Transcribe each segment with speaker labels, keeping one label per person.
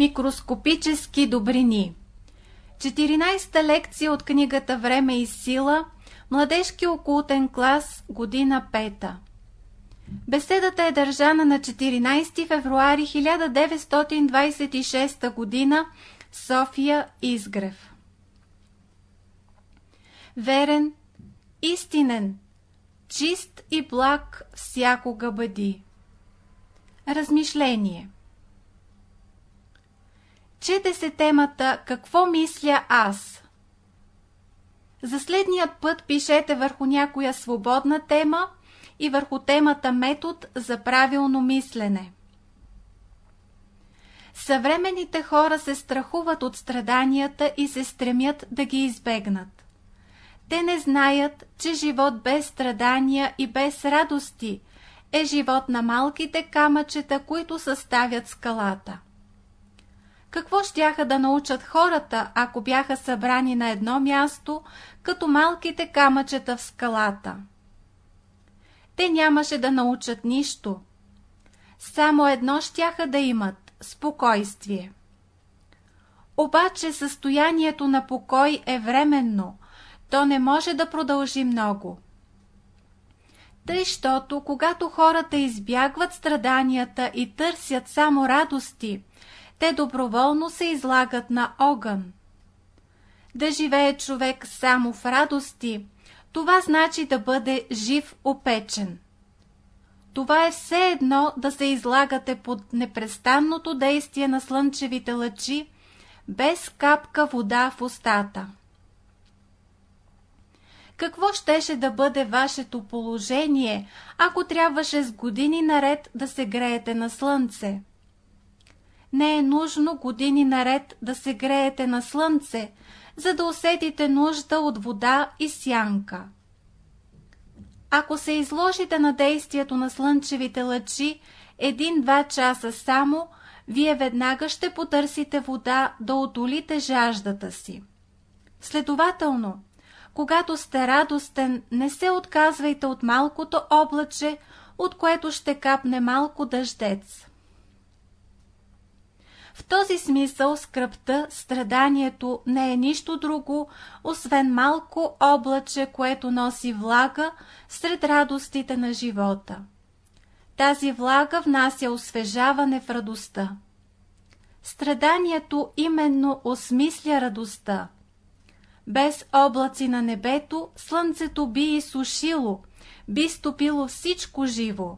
Speaker 1: Микроскопически добрини. 14-та лекция от книгата Време и сила Младежки окултен клас, година 5 Беседата е държана на 14 февруари 1926 година София Изгрев. Верен, истинен, чист и благ всякога бъди. Размишление Чете се темата «Какво мисля аз?» За следният път пишете върху някоя свободна тема и върху темата метод за правилно мислене. Съвременните хора се страхуват от страданията и се стремят да ги избегнат. Те не знаят, че живот без страдания и без радости е живот на малките камъчета, които съставят скалата. Какво щяха да научат хората, ако бяха събрани на едно място, като малките камъчета в скалата? Те нямаше да научат нищо. Само едно щяха да имат – спокойствие. Обаче състоянието на покой е временно, то не може да продължи много. Тъй, щото, когато хората избягват страданията и търсят само радости, те доброволно се излагат на огън. Да живее човек само в радости, това значи да бъде жив опечен. Това е все едно да се излагате под непрестанното действие на слънчевите лъчи, без капка вода в устата. Какво щеше да бъде вашето положение, ако трябваше с години наред да се греете на слънце? Не е нужно години наред да се греете на слънце, за да усетите нужда от вода и сянка. Ако се изложите на действието на слънчевите лъчи един-два часа само, вие веднага ще потърсите вода да отолите жаждата си. Следователно, когато сте радостен, не се отказвайте от малкото облаче, от което ще капне малко дъждец. В този смисъл скръпта, страданието не е нищо друго, освен малко облаче, което носи влага сред радостите на живота. Тази влага внася освежаване в радостта. Страданието именно осмисля радостта. Без облаци на небето слънцето би изсушило, би стопило всичко живо.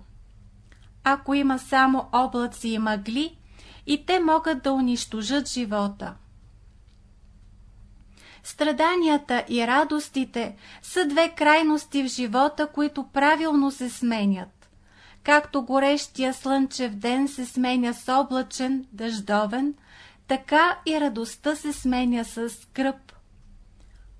Speaker 1: Ако има само облаци и мъгли, и те могат да унищожат живота. Страданията и радостите са две крайности в живота, които правилно се сменят. Както горещия слънчев ден се сменя с облачен, дъждовен, така и радостта се сменя с скръп.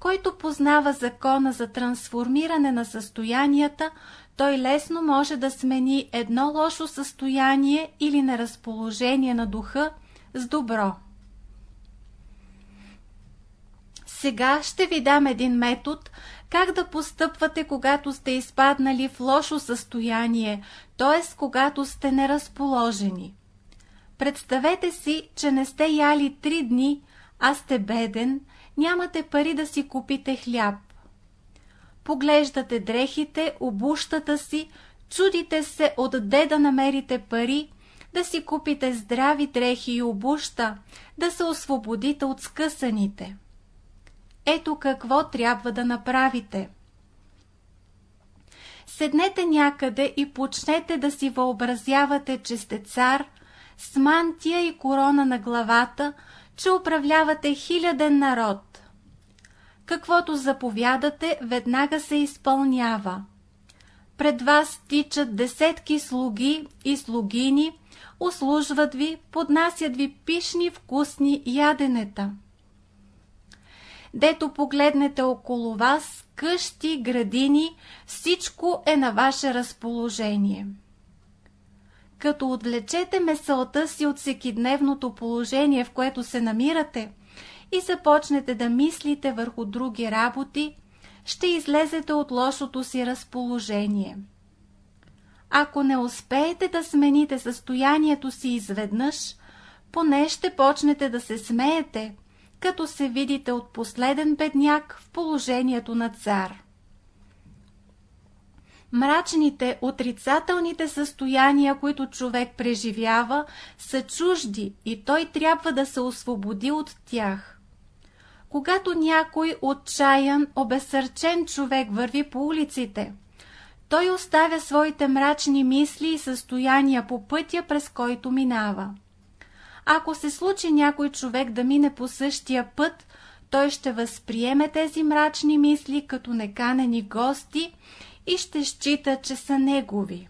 Speaker 1: Който познава закона за трансформиране на състоянията, той лесно може да смени едно лошо състояние или неразположение на духа с добро. Сега ще ви дам един метод, как да постъпвате, когато сте изпаднали в лошо състояние, т.е. когато сте неразположени. Представете си, че не сте яли три дни, а сте беден, нямате пари да си купите хляб. Поглеждате дрехите, обущата си, чудите се отде да намерите пари, да си купите здрави дрехи и обуща, да се освободите от скъсаните. Ето какво трябва да направите. Седнете някъде и почнете да си въобразявате, че сте цар, с мантия и корона на главата, че управлявате хиляден народ каквото заповядате, веднага се изпълнява. Пред вас тичат десетки слуги и слугини, услужват ви, поднасят ви пишни вкусни яденета. Дето погледнете около вас, къщи, градини, всичко е на ваше разположение. Като отвлечете месълта си от всекидневното положение, в което се намирате, и започнете да мислите върху други работи, ще излезете от лошото си разположение. Ако не успеете да смените състоянието си изведнъж, поне ще почнете да се смеете, като се видите от последен бедняк в положението на цар. Мрачните, отрицателните състояния, които човек преживява, са чужди и той трябва да се освободи от тях. Когато някой отчаян, обесърчен човек върви по улиците, той оставя своите мрачни мисли и състояния по пътя, през който минава. Ако се случи някой човек да мине по същия път, той ще възприеме тези мрачни мисли като неканени гости и ще счита, че са негови.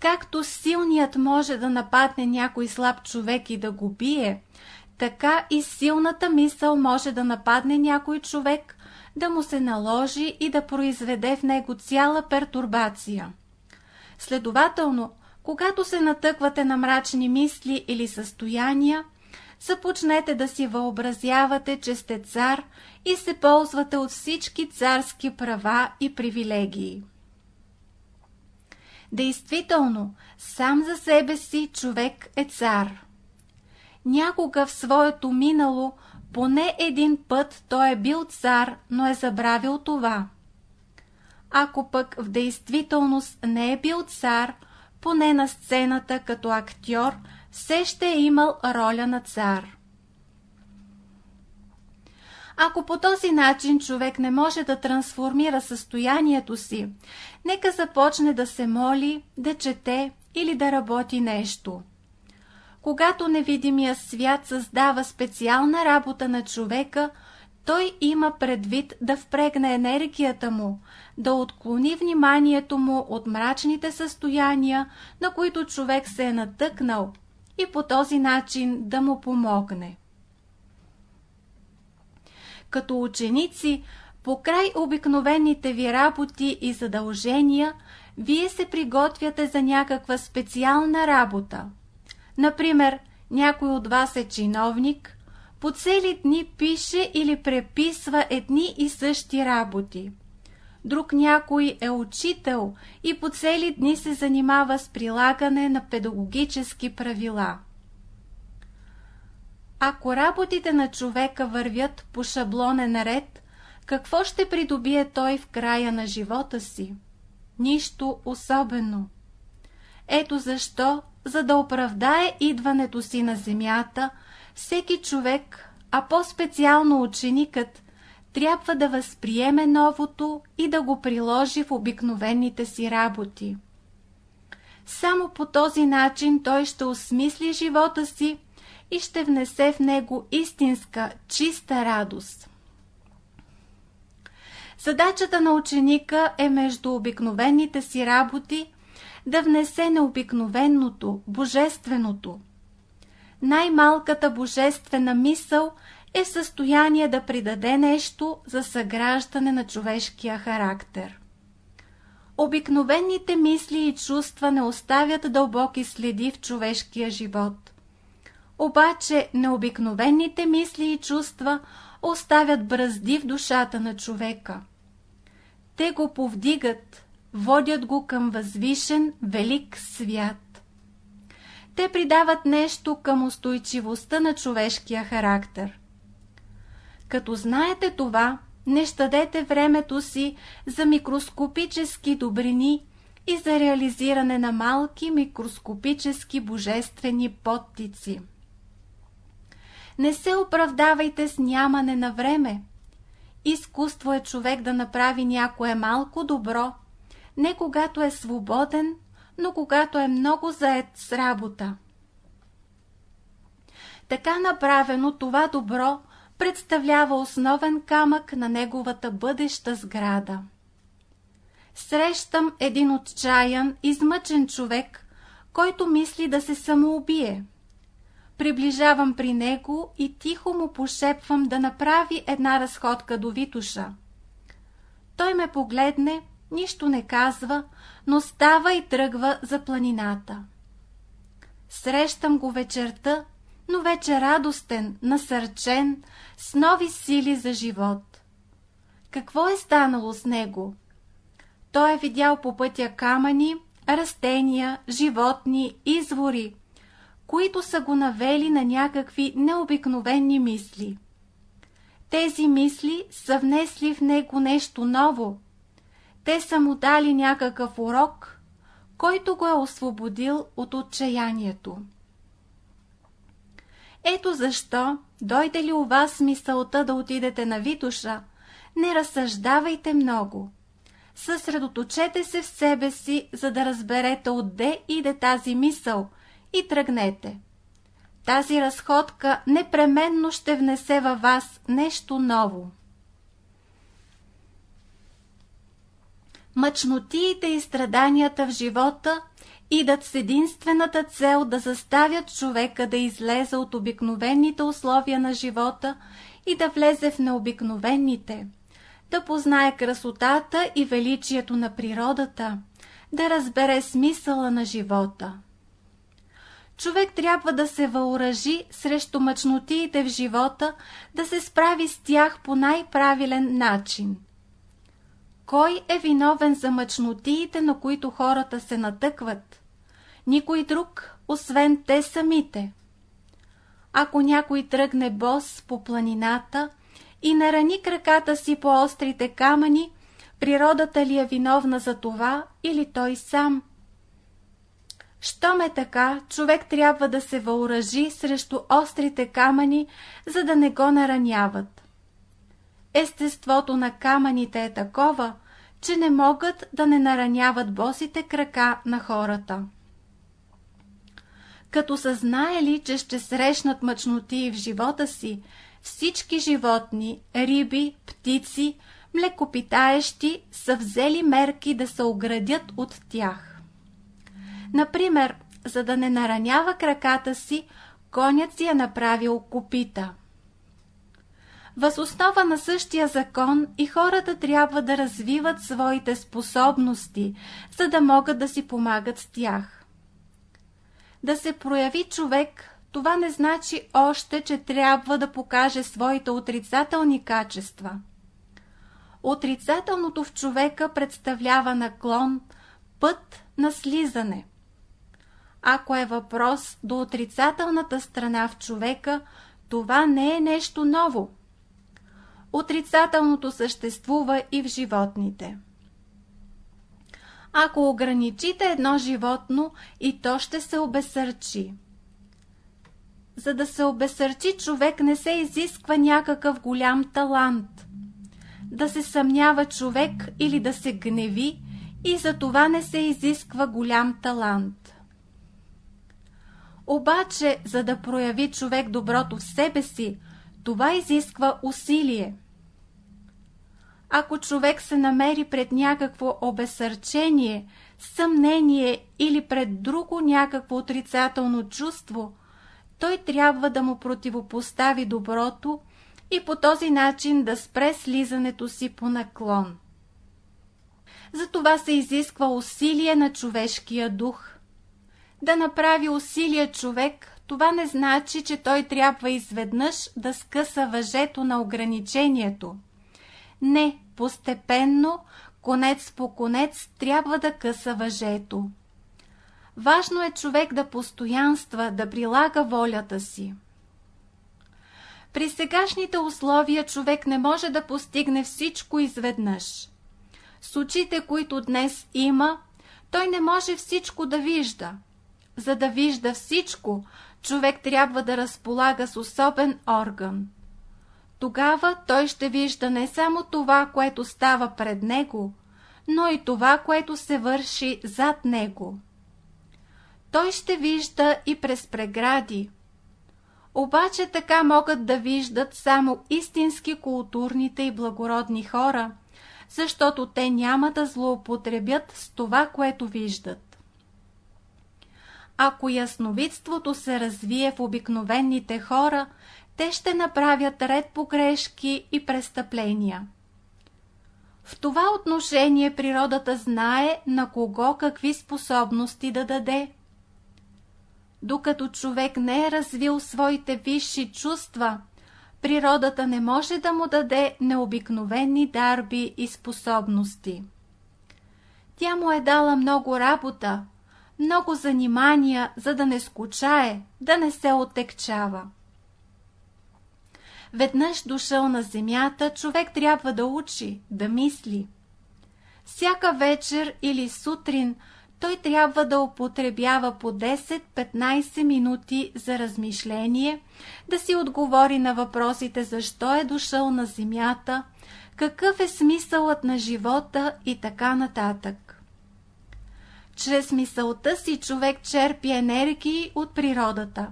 Speaker 1: Както силният може да нападне някой слаб човек и да го бие, така и силната мисъл може да нападне някой човек, да му се наложи и да произведе в него цяла пертурбация. Следователно, когато се натъквате на мрачни мисли или състояния, започнете да си въобразявате, че сте цар и се ползвате от всички царски права и привилегии. Действително, сам за себе си човек е цар. Някога в своето минало, поне един път той е бил цар, но е забравил това. Ако пък в действителност не е бил цар, поне на сцената като актьор, все ще е имал роля на цар. Ако по този начин човек не може да трансформира състоянието си, нека започне да се моли, да чете или да работи нещо. Когато невидимия свят създава специална работа на човека, той има предвид да впрегне енергията му, да отклони вниманието му от мрачните състояния, на които човек се е натъкнал, и по този начин да му помогне. Като ученици, покрай обикновените ви работи и задължения, вие се приготвяте за някаква специална работа. Например, някой от вас е чиновник, по цели дни пише или преписва едни и същи работи. Друг някой е учител и по цели дни се занимава с прилагане на педагогически правила. Ако работите на човека вървят по шаблонен ред, какво ще придобие той в края на живота си? Нищо особено. Ето защо, за да оправдае идването си на земята, всеки човек, а по-специално ученикът, трябва да възприеме новото и да го приложи в обикновените си работи. Само по този начин той ще осмисли живота си и ще внесе в него истинска, чиста радост. Задачата на ученика е между обикновените си работи да внесе необикновеното, божественото. Най-малката божествена мисъл е в състояние да придаде нещо за съграждане на човешкия характер. Обикновените мисли и чувства не оставят дълбоки следи в човешкия живот. Обаче необикновените мисли и чувства оставят бръзди в душата на човека. Те го повдигат, водят го към възвишен, велик свят. Те придават нещо към устойчивостта на човешкия характер. Като знаете това, не щадете времето си за микроскопически добрини и за реализиране на малки микроскопически божествени подтици. Не се оправдавайте с нямане на време. Изкуство е човек да направи някое малко добро, не когато е свободен, но когато е много заед с работа. Така направено това добро представлява основен камък на неговата бъдеща сграда. Срещам един отчаян, измъчен човек, който мисли да се самоубие. Приближавам при него и тихо му пошепвам да направи една разходка до Витуша. Той ме погледне, нищо не казва, но става и тръгва за планината. Срещам го вечерта, но вече радостен, насърчен, с нови сили за живот. Какво е станало с него? Той е видял по пътя камъни, растения, животни, извори, които са го навели на някакви необикновени мисли. Тези мисли са внесли в него нещо ново. Те са му дали някакъв урок, който го е освободил от отчаянието. Ето защо, дойде ли у вас мисълта да отидете на Витуша, не разсъждавайте много. Съсредоточете се в себе си, за да разберете отде иде тази мисъл и тръгнете. Тази разходка непременно ще внесе във вас нещо ново. Мъчнотиите и страданията в живота идат с единствената цел да заставят човека да излезе от обикновените условия на живота и да влезе в необикновените, да познае красотата и величието на природата, да разбере смисъла на живота. Човек трябва да се въоръжи срещу мъчнотиите в живота, да се справи с тях по най-правилен начин. Кой е виновен за мъчнотиите, на които хората се натъкват? Никой друг, освен те самите. Ако някой тръгне бос по планината и нарани краката си по острите камъни, природата ли е виновна за това или той сам? Щом е така, човек трябва да се въоръжи срещу острите камъни, за да не го нараняват. Естеството на камъните е такова, че не могат да не нараняват босите крака на хората. Като са знаели, че ще срещнат мъчноти в живота си, всички животни, риби, птици, млекопитаещи са взели мерки да се оградят от тях. Например, за да не наранява краката си, конят си е направил копита. Въз основа на същия закон и хората трябва да развиват своите способности, за да могат да си помагат с тях. Да се прояви човек, това не значи още, че трябва да покаже своите отрицателни качества. Отрицателното в човека представлява наклон, път на слизане. Ако е въпрос до отрицателната страна в човека, това не е нещо ново. Отрицателното съществува и в животните. Ако ограничите едно животно, и то ще се обесърчи. За да се обесърчи човек не се изисква някакъв голям талант. Да се съмнява човек или да се гневи и за това не се изисква голям талант. Обаче, за да прояви човек доброто в себе си, това изисква усилие. Ако човек се намери пред някакво обесърчение, съмнение или пред друго някакво отрицателно чувство, той трябва да му противопостави доброто и по този начин да спре слизането си по наклон. За това се изисква усилие на човешкия дух. Да направи усилие човек, това не значи, че той трябва изведнъж да скъса въжето на ограничението. Не, постепенно, конец по конец, трябва да къса въжето. Важно е човек да постоянства, да прилага волята си. При сегашните условия човек не може да постигне всичко изведнъж. С очите, които днес има, той не може всичко да вижда. За да вижда всичко, човек трябва да разполага с особен орган. Тогава той ще вижда не само това, което става пред него, но и това, което се върши зад него. Той ще вижда и през прегради. Обаче така могат да виждат само истински културните и благородни хора, защото те няма да злоупотребят с това, което виждат. Ако ясновидството се развие в обикновените хора, те ще направят ред погрешки и престъпления. В това отношение природата знае на кого какви способности да даде. Докато човек не е развил своите висши чувства, природата не може да му даде необикновени дарби и способности. Тя му е дала много работа, много занимания, за да не скучае, да не се отекчава. Веднъж дошъл на земята, човек трябва да учи, да мисли. Всяка вечер или сутрин той трябва да употребява по 10-15 минути за размишление, да си отговори на въпросите защо е дошъл на земята, какъв е смисълът на живота и така нататък. Чрез мисълта си човек черпи енергии от природата.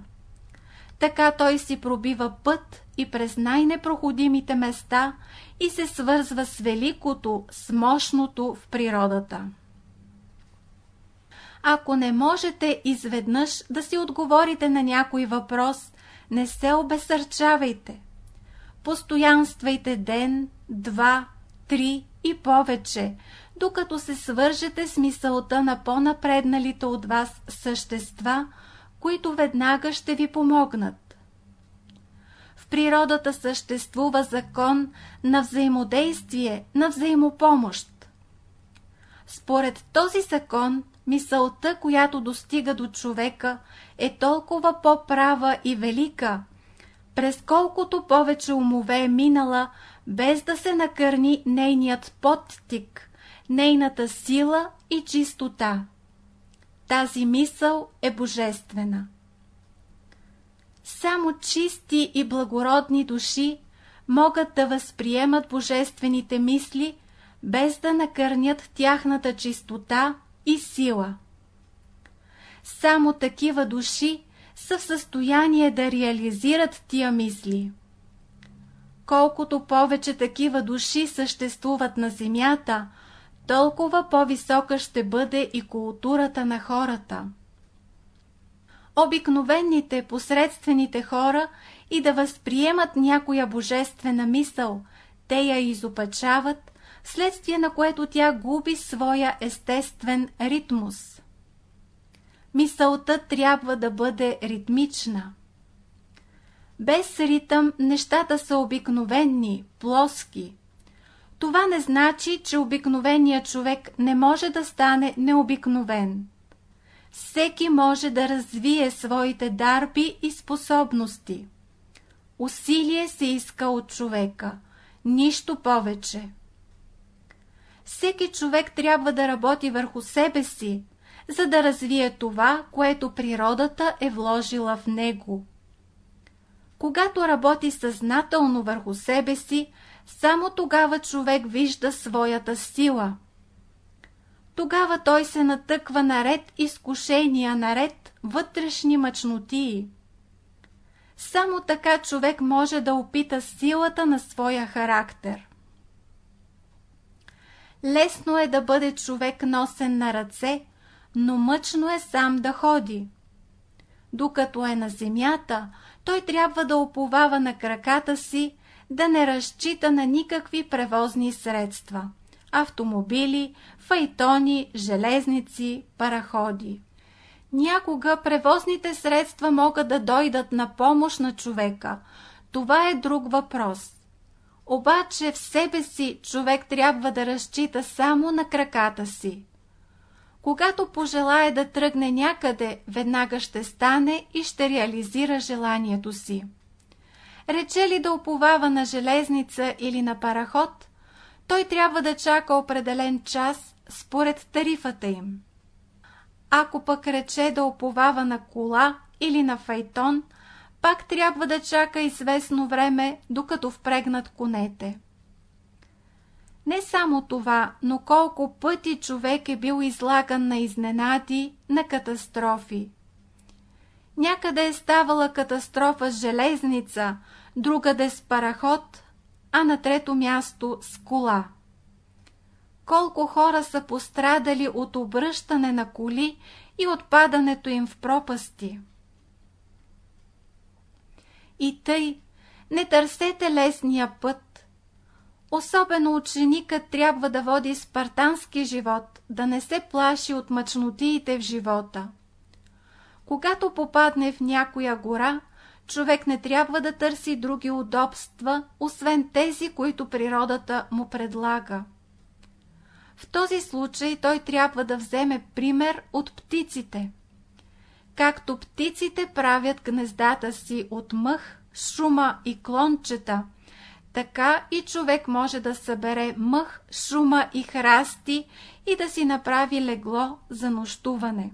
Speaker 1: Така той си пробива път и през най-непроходимите места и се свързва с великото, с мощното в природата. Ако не можете изведнъж да си отговорите на някой въпрос, не се обесърчавайте. Постоянствайте ден, два, три и повече, докато се свържете с мисълта на по-напредналите от вас същества, които веднага ще ви помогнат. В природата съществува закон на взаимодействие, на взаимопомощ. Според този закон, мисълта, която достига до човека, е толкова по-права и велика, през колкото повече умове е минала, без да се накърни нейният подтик, нейната сила и чистота. Тази мисъл е божествена. Само чисти и благородни души могат да възприемат божествените мисли, без да накърнят тяхната чистота и сила. Само такива души са в състояние да реализират тия мисли. Колкото повече такива души съществуват на земята, толкова по-висока ще бъде и културата на хората. Обикновените, посредствените хора и да възприемат някоя божествена мисъл, те я изопачават, следствие на което тя губи своя естествен ритмус. Мисълта трябва да бъде ритмична. Без ритъм нещата са обикновени, плоски. Това не значи, че обикновеният човек не може да стане необикновен. Всеки може да развие своите дарби и способности. Усилие се иска от човека, нищо повече. Всеки човек трябва да работи върху себе си, за да развие това, което природата е вложила в него. Когато работи съзнателно върху себе си, само тогава човек вижда своята сила. Тогава той се натъква наред изкушения, наред вътрешни мъчнотии. Само така човек може да опита силата на своя характер. Лесно е да бъде човек носен на ръце, но мъчно е сам да ходи. Докато е на земята, той трябва да оповава на краката си, да не разчита на никакви превозни средства – автомобили, файтони, железници, параходи. Някога превозните средства могат да дойдат на помощ на човека. Това е друг въпрос. Обаче в себе си човек трябва да разчита само на краката си. Когато пожелае да тръгне някъде, веднага ще стане и ще реализира желанието си. Рече ли да уповава на железница или на параход, той трябва да чака определен час според тарифата им. Ако пък рече да уповава на кола или на файтон, пак трябва да чака известно време, докато впрегнат конете. Не само това, но колко пъти човек е бил излаган на изненади, на катастрофи. Някъде е ставала катастрофа с железница, другаде с параход, а на трето място с кола. Колко хора са пострадали от обръщане на коли и отпадането им в пропасти. И тъй, не търсете лесния път. Особено ученикът трябва да води спартански живот, да не се плаши от мъчнотиите в живота. Когато попадне в някоя гора, човек не трябва да търси други удобства, освен тези, които природата му предлага. В този случай той трябва да вземе пример от птиците. Както птиците правят гнездата си от мъх, шума и клончета, така и човек може да събере мъх, шума и храсти и да си направи легло за нощуване.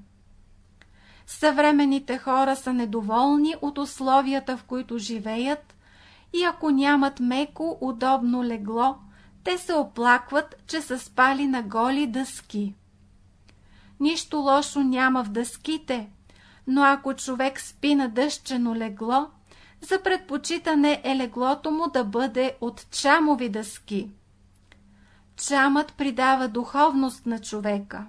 Speaker 1: Съвременните хора са недоволни от условията, в които живеят, и ако нямат меко, удобно легло, те се оплакват, че са спали на голи дъски. Нищо лошо няма в дъските, но ако човек спи на дъщено легло, за предпочитане е леглото му да бъде от чамови дъски. Чамът придава духовност на човека.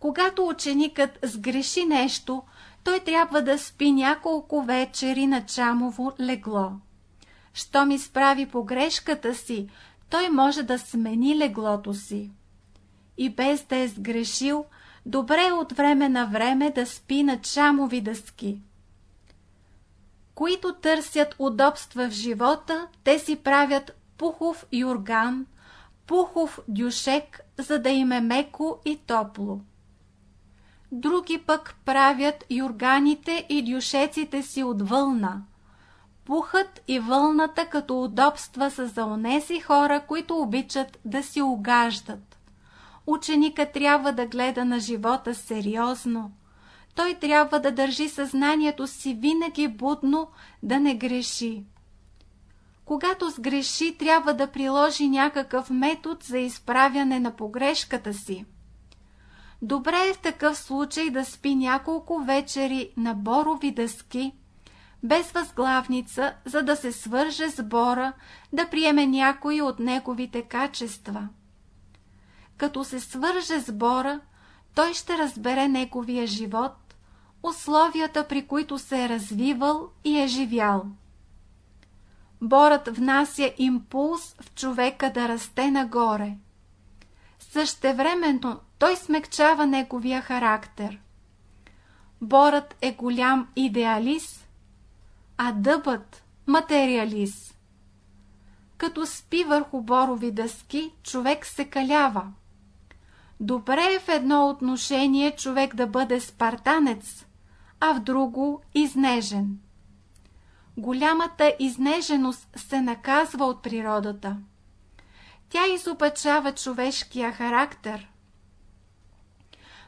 Speaker 1: Когато ученикът сгреши нещо, той трябва да спи няколко вечери на чамово легло. Щом изправи погрешката си, той може да смени леглото си. И без да е сгрешил, добре е от време на време да спи на чамови дъски. Които търсят удобства в живота, те си правят пухов юрган, пухов дюшек, за да им е меко и топло. Други пък правят юрганите и дюшеците си от вълна. Пухът и вълната като удобства са за онези хора, които обичат да си угаждат. Ученика трябва да гледа на живота сериозно. Той трябва да държи съзнанието си винаги будно, да не греши. Когато сгреши, трябва да приложи някакъв метод за изправяне на погрешката си. Добре е в такъв случай да спи няколко вечери на борови дъски, без възглавница, за да се свърже с бора, да приеме някои от неговите качества. Като се свърже с бора, той ще разбере неговия живот, условията при които се е развивал и е живял. Борът внася импулс в човека да расте нагоре. Същевременно той смекчава неговия характер. Борът е голям идеалист, а дъбът – материалист. Като спи върху борови дъски, човек се калява. Добре е в едно отношение човек да бъде спартанец, а в друго – изнежен. Голямата изнеженост се наказва от природата. Тя изопачава човешкия характер.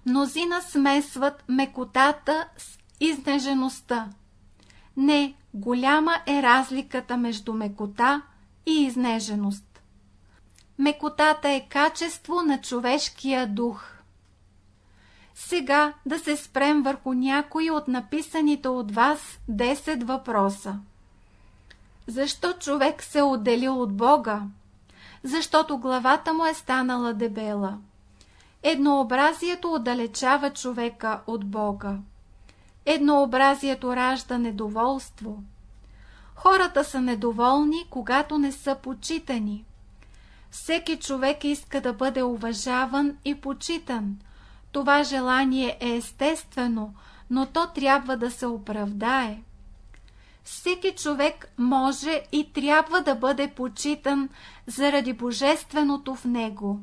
Speaker 1: Мнозина смесват мекотата с изнежеността. Не, голяма е разликата между мекота и изнеженост. Мекотата е качество на човешкия дух. Сега да се спрем върху някои от написаните от вас 10 въпроса. Защо човек се отделил от Бога? Защото главата му е станала дебела. Еднообразието отдалечава човека от Бога. Еднообразието ражда недоволство. Хората са недоволни, когато не са почитани. Всеки човек иска да бъде уважаван и почитан. Това желание е естествено, но то трябва да се оправдае. Всеки човек може и трябва да бъде почитан заради божественото в него.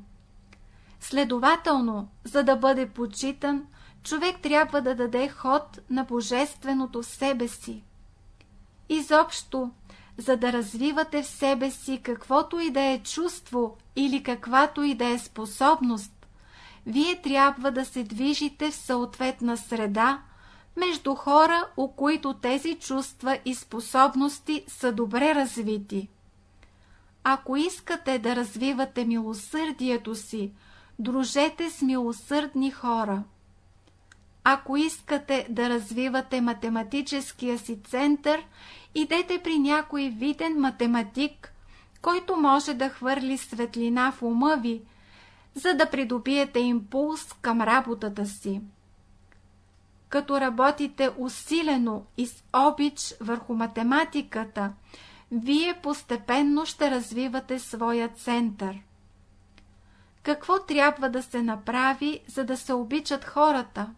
Speaker 1: Следователно, за да бъде почитан, човек трябва да даде ход на божественото в себе си. Изобщо, за да развивате в себе си каквото и да е чувство или каквато и да е способност, вие трябва да се движите в съответна среда между хора, у които тези чувства и способности са добре развити. Ако искате да развивате милосърдието си, дружете с милосърдни хора. Ако искате да развивате математическия си център, идете при някой виден математик, който може да хвърли светлина в ума ви, за да придобиете импулс към работата си. Като работите усилено и с обич върху математиката, вие постепенно ще развивате своя център. Какво трябва да се направи, за да се обичат хората?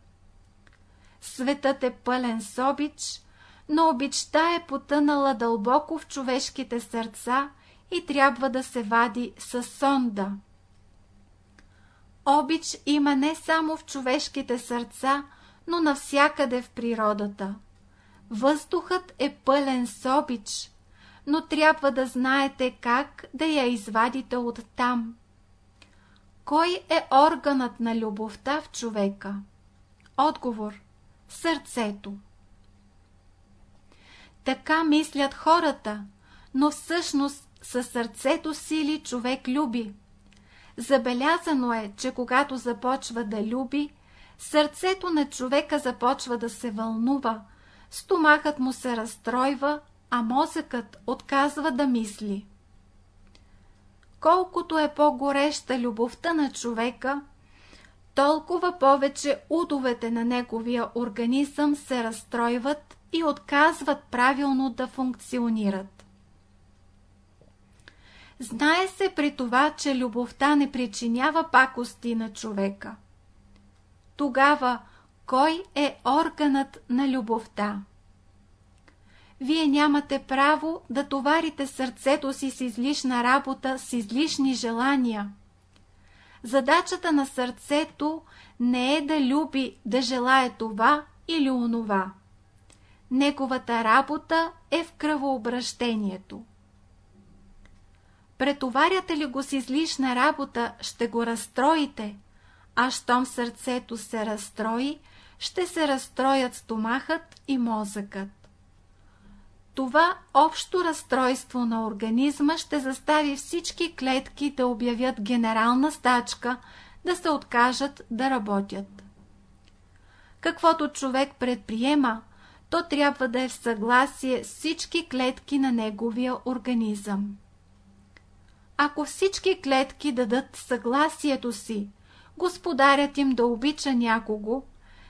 Speaker 1: Светът е пълен с обич, но обичта е потънала дълбоко в човешките сърца и трябва да се вади със сонда. Обич има не само в човешките сърца, но навсякъде в природата. Въздухът е пълен с обич, но трябва да знаете как да я извадите от там. Кой е органът на любовта в човека? Отговор – сърцето. Така мислят хората, но всъщност със сърцето си ли човек люби. Забелязано е, че когато започва да люби, сърцето на човека започва да се вълнува, стомахът му се разстройва, а мозъкът отказва да мисли. Колкото е по-гореща любовта на човека, толкова повече удовете на неговия организъм се разстройват и отказват правилно да функционират. Знае се при това, че любовта не причинява пакости на човека. Тогава кой е органът на любовта? Вие нямате право да товарите сърцето си с излишна работа, с излишни желания. Задачата на сърцето не е да люби, да желае това или онова. Неговата работа е в кръвообращението. Претоваряте ли го с излишна работа, ще го разстроите, а щом сърцето се разстрои, ще се разстроят стомахът и мозъкът. Това общо разстройство на организма ще застави всички клетки да обявят генерална стачка, да се откажат да работят. Каквото човек предприема, то трябва да е в съгласие с всички клетки на неговия организъм. Ако всички клетки дадат съгласието си, господарят им да обича някого,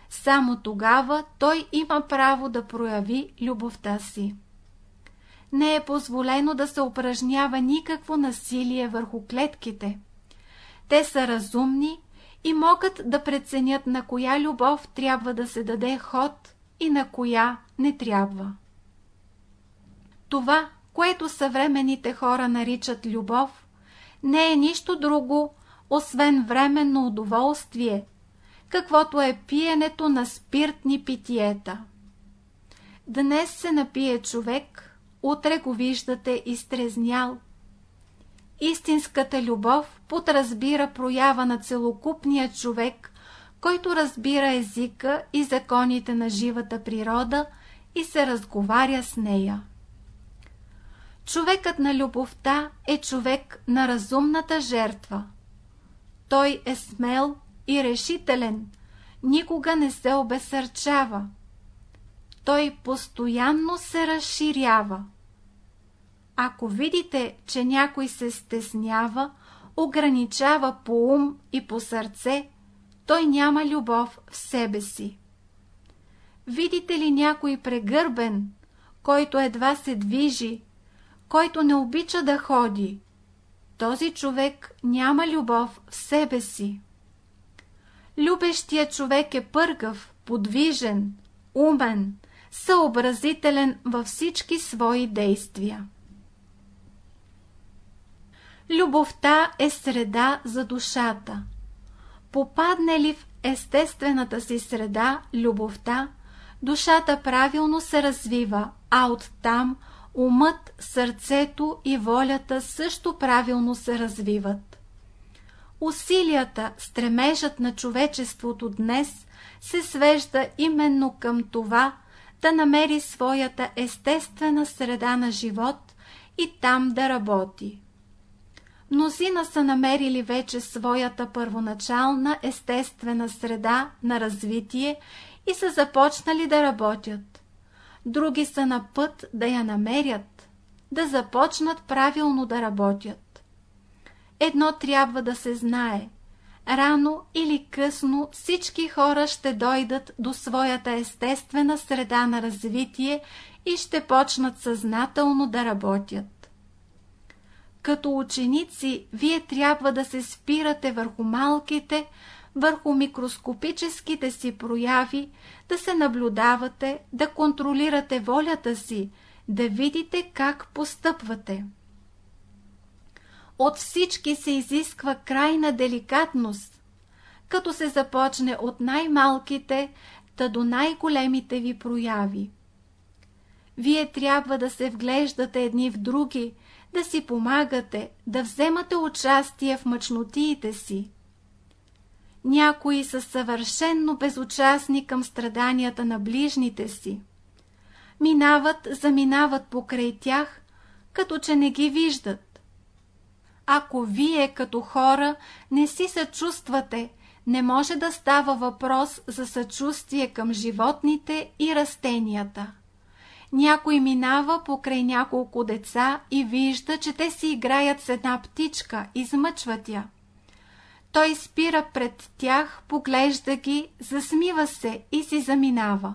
Speaker 1: само тогава той има право да прояви любовта си. Не е позволено да се упражнява никакво насилие върху клетките. Те са разумни и могат да преценят на коя любов трябва да се даде ход и на коя не трябва. Това, което съвременните хора наричат любов, не е нищо друго, освен временно удоволствие, каквото е пиенето на спиртни питиета. Днес се напие човек, утре го виждате изтрезнял. Истинската любов подразбира проява на целокупния човек, който разбира езика и законите на живата природа и се разговаря с нея. Човекът на любовта е човек на разумната жертва. Той е смел и решителен, никога не се обесърчава. Той постоянно се разширява. Ако видите, че някой се стеснява, ограничава по ум и по сърце, той няма любов в себе си. Видите ли някой прегърбен, който едва се движи, който не обича да ходи, този човек няма любов в себе си. Любещия човек е пъргав, подвижен, умен, съобразителен във всички свои действия. Любовта е среда за душата. Попадне ли в естествената си среда любовта, душата правилно се развива, а оттам – умът, сърцето и волята също правилно се развиват. Усилията, стремежът на човечеството днес се свежда именно към това да намери своята естествена среда на живот и там да работи. Мнозина са намерили вече своята първоначална естествена среда на развитие и са започнали да работят други са на път да я намерят, да започнат правилно да работят. Едно трябва да се знае. Рано или късно всички хора ще дойдат до своята естествена среда на развитие и ще почнат съзнателно да работят. Като ученици, вие трябва да се спирате върху малките, върху микроскопическите си прояви, да се наблюдавате, да контролирате волята си, да видите как постъпвате. От всички се изисква крайна деликатност, като се започне от най-малките, та до най-големите ви прояви. Вие трябва да се вглеждате едни в други, да си помагате, да вземате участие в мъчнотиите си. Някои са съвършенно безучастни към страданията на ближните си. Минават, заминават покрай тях, като че не ги виждат. Ако вие като хора не си съчувствате, не може да става въпрос за съчувствие към животните и растенията. Някой минава покрай няколко деца и вижда, че те си играят с една птичка, измъчват я. Той спира пред тях, поглежда ги, засмива се и си заминава.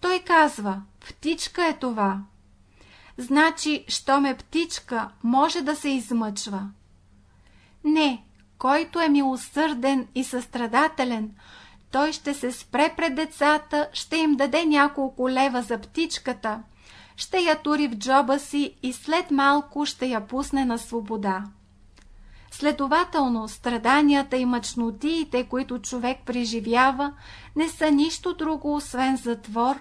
Speaker 1: Той казва, птичка е това. Значи, що ме птичка, може да се измъчва. Не, който е милосърден и състрадателен, той ще се спре пред децата, ще им даде няколко лева за птичката, ще я тури в джоба си и след малко ще я пусне на свобода. Следователно, страданията и мъчнотиите, които човек преживява, не са нищо друго, освен затвор,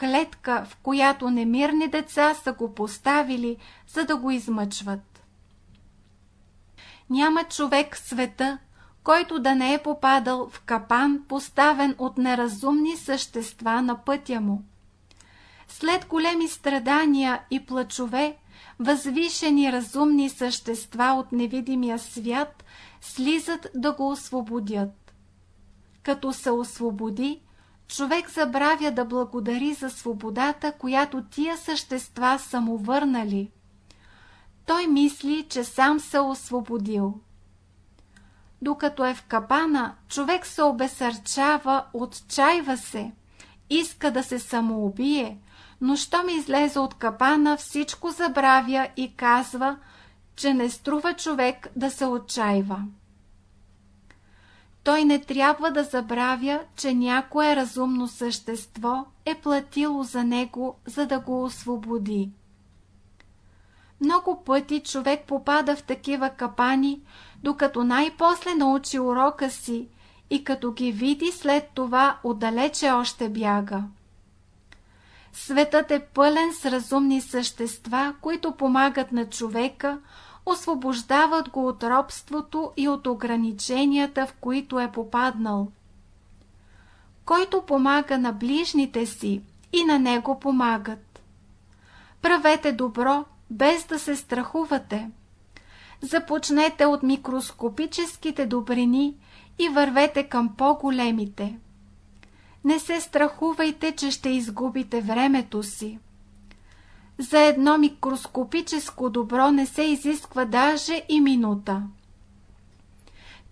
Speaker 1: клетка, в която немирни деца са го поставили, за да го измъчват. Няма човек в света, който да не е попадал в капан, поставен от неразумни същества на пътя му. След големи страдания и плачове, възвишени разумни същества от невидимия свят слизат да го освободят. Като се освободи, човек забравя да благодари за свободата, която тия същества са му върнали. Той мисли, че сам се освободил. Докато е в капана, човек се обесърчава, отчаива се, иска да се самоубие, но щом излезе от капана, всичко забравя и казва, че не струва човек да се отчаива. Той не трябва да забравя, че някое разумно същество е платило за него, за да го освободи. Много пъти човек попада в такива капани, докато най-после научи урока си и като ги види след това отдалече още бяга. Светът е пълен с разумни същества, които помагат на човека, освобождават го от робството и от ограниченията, в които е попаднал. Който помага на ближните си, и на него помагат. Правете добро, без да се страхувате. Започнете от микроскопическите добрини и вървете към по-големите. Не се страхувайте, че ще изгубите времето си. За едно микроскопическо добро не се изисква даже и минута.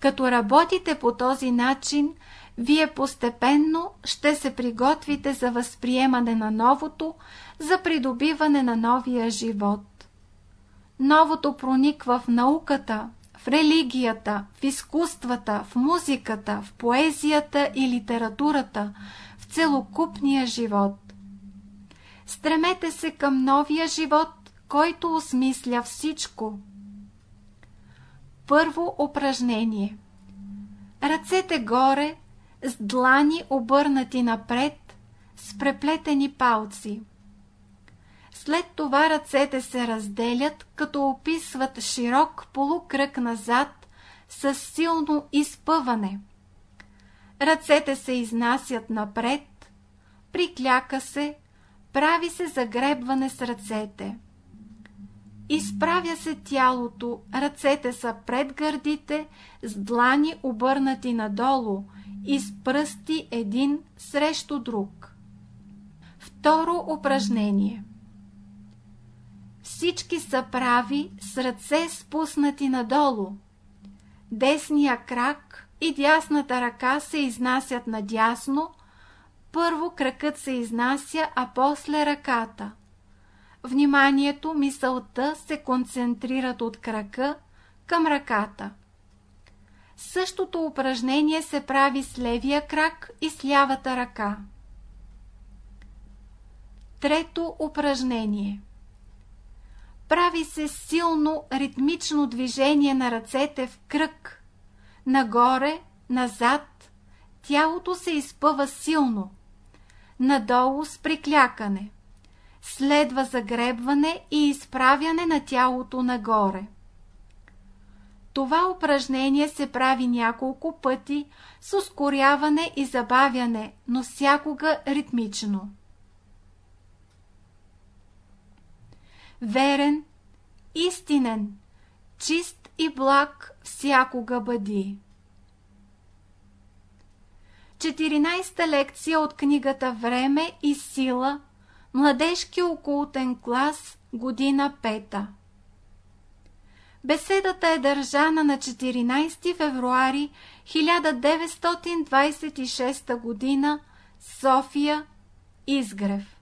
Speaker 1: Като работите по този начин, вие постепенно ще се приготвите за възприемане на новото, за придобиване на новия живот. Новото прониква в науката, в религията, в изкуствата, в музиката, в поезията и литературата, в целокупния живот. Стремете се към новия живот, който осмисля всичко. Първо упражнение Ръцете горе, с длани обърнати напред, с преплетени палци. След това ръцете се разделят, като описват широк полукръг назад с силно изпъване. Ръцете се изнасят напред, прикляка се, прави се загребване с ръцете. Изправя се тялото, ръцете са пред гърдите, с длани обърнати надолу и с пръсти един срещу друг. Второ упражнение – всички са прави с ръце спуснати надолу. Десния крак и дясната ръка се изнасят надясно, първо кракът се изнася, а после ръката. Вниманието, мисълта се концентрират от крака към ръката. Същото упражнение се прави с левия крак и с лявата ръка. Трето упражнение – прави се силно ритмично движение на ръцете в кръг, нагоре, назад, тялото се изпъва силно, надолу с приклякане. Следва загребване и изправяне на тялото нагоре. Това упражнение се прави няколко пъти с ускоряване и забавяне, но всякога ритмично. Верен, истинен, чист и благ всякога бъди. 14-та лекция от книгата Време и сила, младежки окултен клас, година пета. Беседата е държана на 14 февруари 1926 г. София, Изгрев.